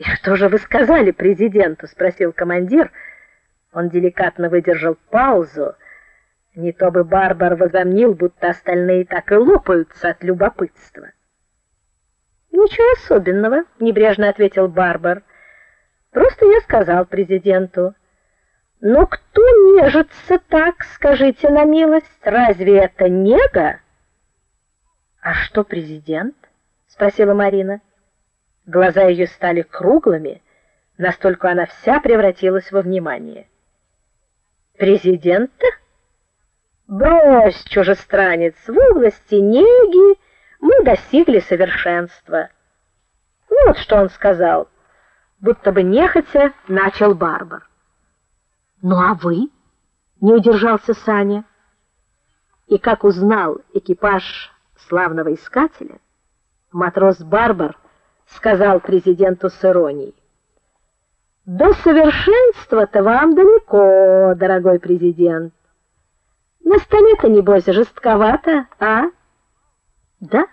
И что же вы сказали президенту, спросил командир. Он деликатно выдержал паузу. Не то бы Барбар возомнил, будто остальные так и лопаются от любопытства. Ничего особенного, небрежно ответил Барбар. Просто я сказал президенту: "Но кто нежится так, скажите на милость, разве это нега?" А что президент? спросила Марина. Глаза ее стали круглыми, настолько она вся превратилась во внимание. Президента? Брось, чужестранец, в области неги мы достигли совершенства. Вот что он сказал, будто бы нехотя начал Барбар. Ну а вы? Не удержался Саня. И как узнал экипаж славного искателя, матрос Барбар сказал президенту с иронией. До совершенства-то вам далеко, дорогой президент. На столе-то небось жестковато, а? Да,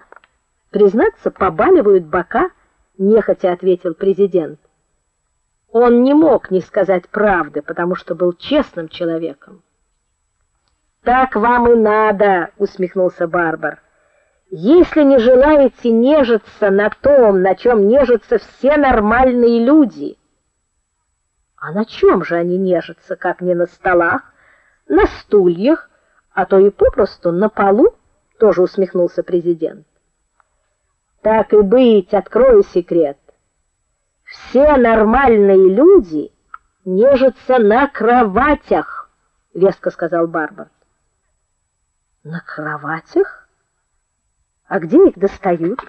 признаться, побаливают бока, нехотя ответил президент. Он не мог не сказать правды, потому что был честным человеком. Так вам и надо, усмехнулся Барбар. Если не желаете нежиться на том, на чем нежатся все нормальные люди. А на чем же они нежатся, как не на столах, на стульях, а то и попросту на полу, тоже усмехнулся президент. Так и быть, открою секрет. Все нормальные люди нежатся на кроватях, веско сказал Барбар. На кроватях? А где их достают?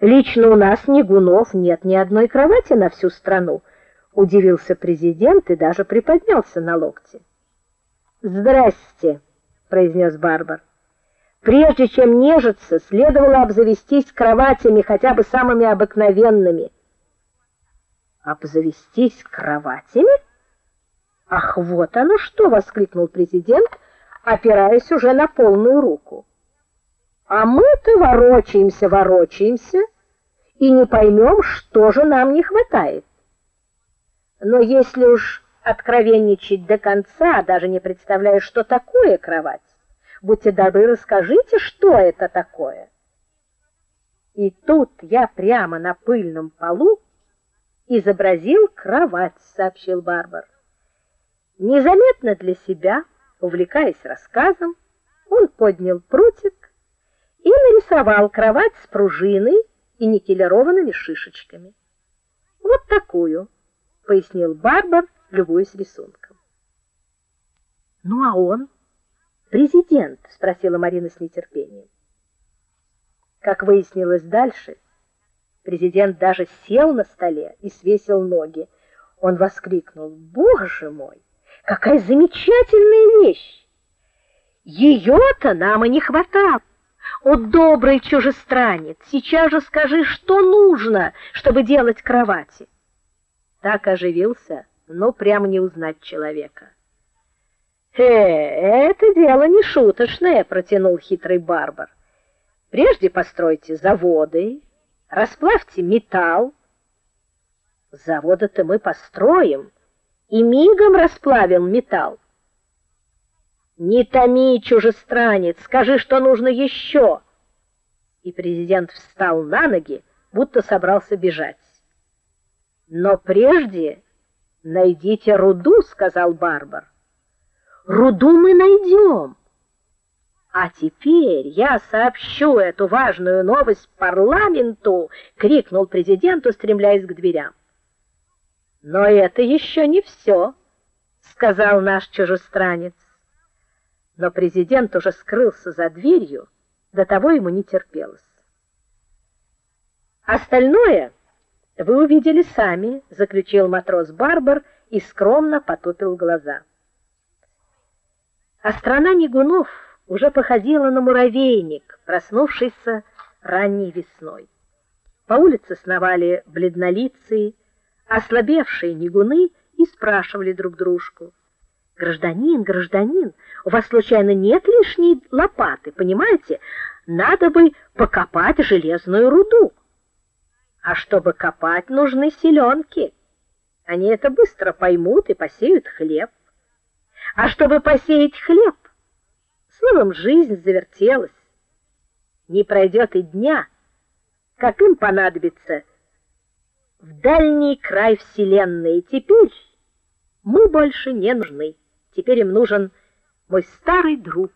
Лично у нас ни гунов нет ни одной кровати на всю страну, удивился президент и даже приподнялся на локте. "Здрасте", произнес Барбар. "Прежде чем нежиться, следовало обзавестись кроватями хотя бы самыми обыкновенными". "Обзавестись кроватями? Ах, вот оно что", воскликнул президент, опираясь уже на полную руку. "А мы-то ворочаемся, ворочаемся и не поймем, что же нам не хватает. Но если уж откровенничать до конца, даже не представляя, что такое кровать. Будьте добры, расскажите, что это такое. И тут я прямо на пыльном полу изобразил кровать, сообщил Барбар. Незаметно для себя, увлекаясь рассказом, он поднял прутик и нарисовал кровать с пружиной и никелированными шишечками. Вот такую, пояснил Барбар любуясь рисунком. Ну а он президент, спросила Марина с нетерпением. Как выяснилось дальше, президент даже сел на столе и свесил ноги. Он воскликнул: "Боже мой, какая замечательная вещь! Ее-то нам и не хватало. О, добрый чужестранец, сейчас же скажи, что нужно, чтобы делать кровати". Так оживился ну прямо не узнать человека. Э, это дело не шуточное, протянул хитрый барбар. Прежде постройте заводы, расплавьте металл. Заводы-то мы построим, и мигом расплавим металл. Не томи, чужестранец, скажи, что нужно еще. И президент встал на ноги, будто собрался бежать. Но прежде Найдите руду, сказал Барбар. Руду мы найдем. А теперь я сообщу эту важную новость парламенту, крикнул президент, устремляясь к дверям. Но это еще не все, сказал наш чужестранец. Но президент уже скрылся за дверью, до того ему не терпелось. Остальное вы увидели сами, заключил матрос Барбар и скромно потупил глаза. А страна Нигунов уже походила на муравейник, проснувшийся ранней весной. По улице сновали бледнолицые, ослабевшие нигуны и спрашивали друг дружку: "Гражданин, гражданин, у вас случайно нет лишней лопаты, понимаете? Надо бы покопать железную руду". А чтобы копать, нужны селенки. Они это быстро поймут и посеют хлеб. А чтобы посеять хлеб, словом, жизнь завертелась. Не пройдет и дня, как им понадобится в дальний край вселенной. Теперь мы больше не нужны. Теперь им нужен мой старый друг,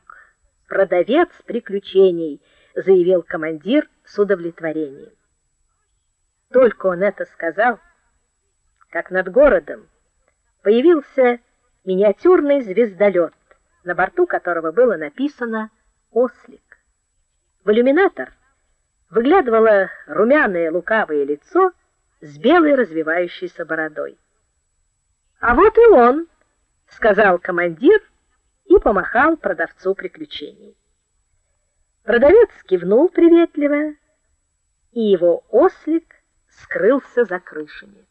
продавец приключений, заявил командир с удовлетворением. Только он это сказал, как над городом появился миниатюрный звездолет, на борту которого было написано Ослик. В иллюминатор выглядывало румяное лукавое лицо с белой развивающейся бородой. А вот и он, сказал командир и помахал продавцу приключений. Продавец кивнул приветливо, и его ослик скрылся за крышами.